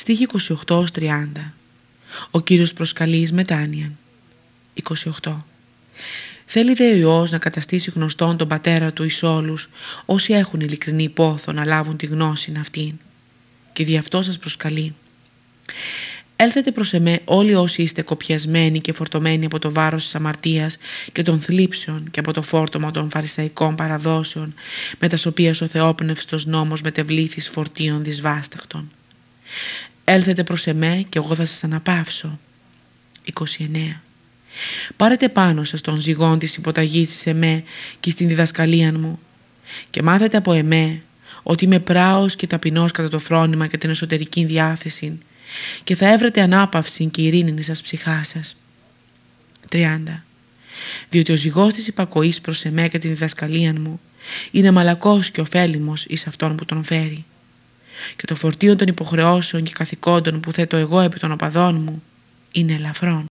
Στίχη 28-30 Ο Κύριος προσκαλεί μετάνοιαν 28 Θέλει δε ο Υιός να καταστήσει γνωστόν τον πατέρα του εις όλους, όσοι έχουν ειλικρινή πόθο να λάβουν τη γνώση αυτήν. Και δι' αυτό σας προσκαλεί. Έλθετε προς εμέ όλοι όσοι είστε κοπιασμένοι και φορτωμένοι από το βάρος της αμαρτίας και των θλίψεων και από το φόρτωμα των φαρισαϊκών παραδόσεων με τα οποία ο Θεόπνευστος νόμος μετεβλήθης φορτίων δυσβάσταχτων. Έλθετε προς εμέ και εγώ θα σας αναπαύσω. 29. Πάρετε πάνω σας τον ζυγόν της υποταγής σε εμέ και στην διδασκαλία μου και μάθετε από εμέ ότι είμαι πράος και ταπεινός κατά το φρόνημα και την εσωτερική διάθεση και θα έβρετε ανάπαυση και ειρήνη σας ψυχά σας. 30. Διότι ο ζυγός της υπακοής προς εμέ και την διδασκαλία μου είναι μαλακός και ωφέλιμος εις αυτόν που τον φέρει. Και το φορτίο των υποχρεώσεων και καθηκόντων που θέτω εγώ επί των οπαδών μου είναι ελαφρόν.